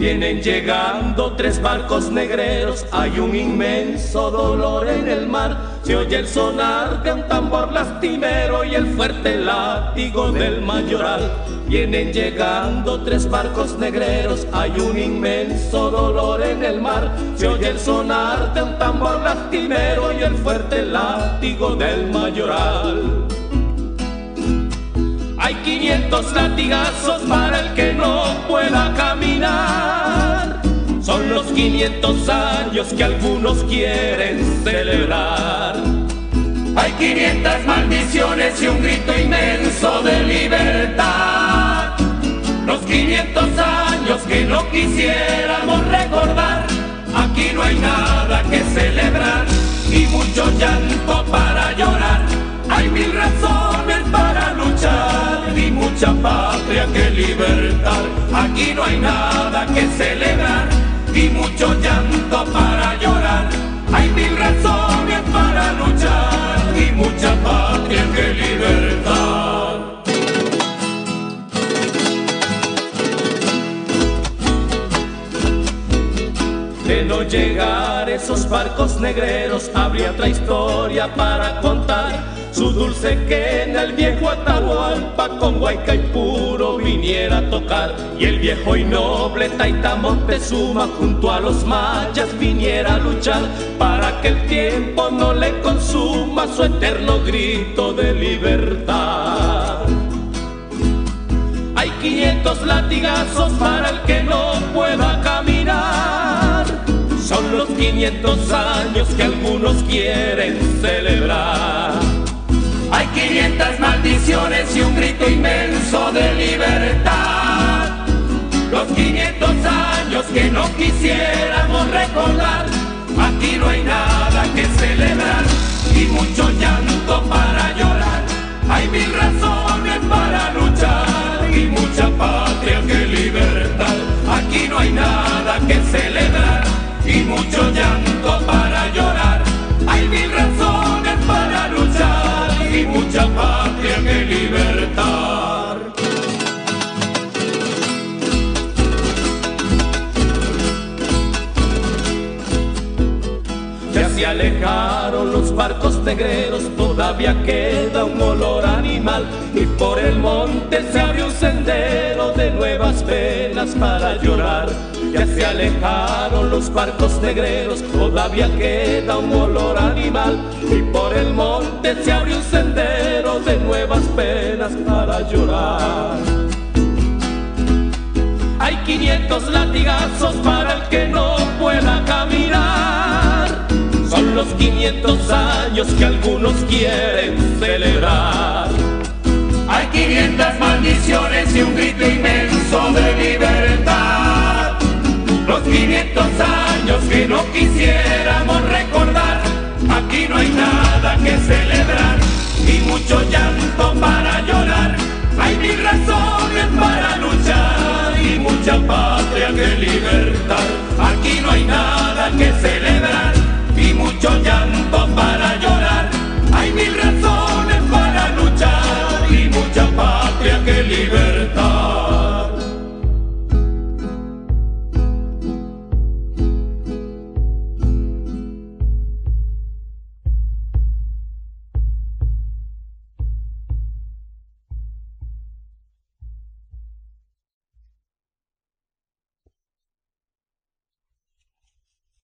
Vienen llegando tres barcos negreros, hay un inmenso dolor en el mar. Se oye el sonar de un tambor lastimero y el fuerte látigo del mayoral. Vienen llegando tres barcos negreros, hay un inmenso dolor en el mar. Se oye el sonar de un tambor lastimero y el fuerte látigo del mayoral. Hay 500 latigazos para el que no pueda caminar. Son los 500 años que algunos quieren celebrar. Hay 500 maldiciones y un grito inmenso de libertad. Los 500 años que no quisiéramos recordar. Aquí no hay nada que celebrar y mucho llanto para llorar. Hay mil razones mucha patria que libertar. Aquí no hay nada que celebrar y mucho llanto para llorar. No llegar esos barcos negreros, habría otra historia para contar su dulce que en el viejo Atahualpa con Huayca y puro viniera a tocar y el viejo y noble Taita Montezuma junto a los mayas viniera a luchar para que el tiempo no le consuma su eterno grito de libertad. Hay 500 latigazos para el que no pueda caminar. Son los 500 años que algunos quieren celebrar. Hay 500 maldiciones y un grito inmenso de libertad. Los 500 años que no quisiéramos recordar. Aquí no hay nada que celebrar alejaron los barcos negreros, todavía queda un olor animal y por el monte se abrió un sendero de nuevas penas para llorar. Ya se alejaron los barcos negreros, todavía queda un olor animal y por el monte se abrió un sendero de nuevas penas para llorar. Hay 500 latigazos 500 años que algunos quieren celebrar. Hay 500 maldiciones y un grito inmenso de libertad. Los 500 años que no quisiéramos recordar. Aquí no hay nada que celebrar y mucho llanto para llorar. Hay mil razones para luchar y mucha patria que libertar. Aquí no hay nada que celebrar y mucho llanto para llorar. Hay mil razones para luchar y mucha patria que liberta.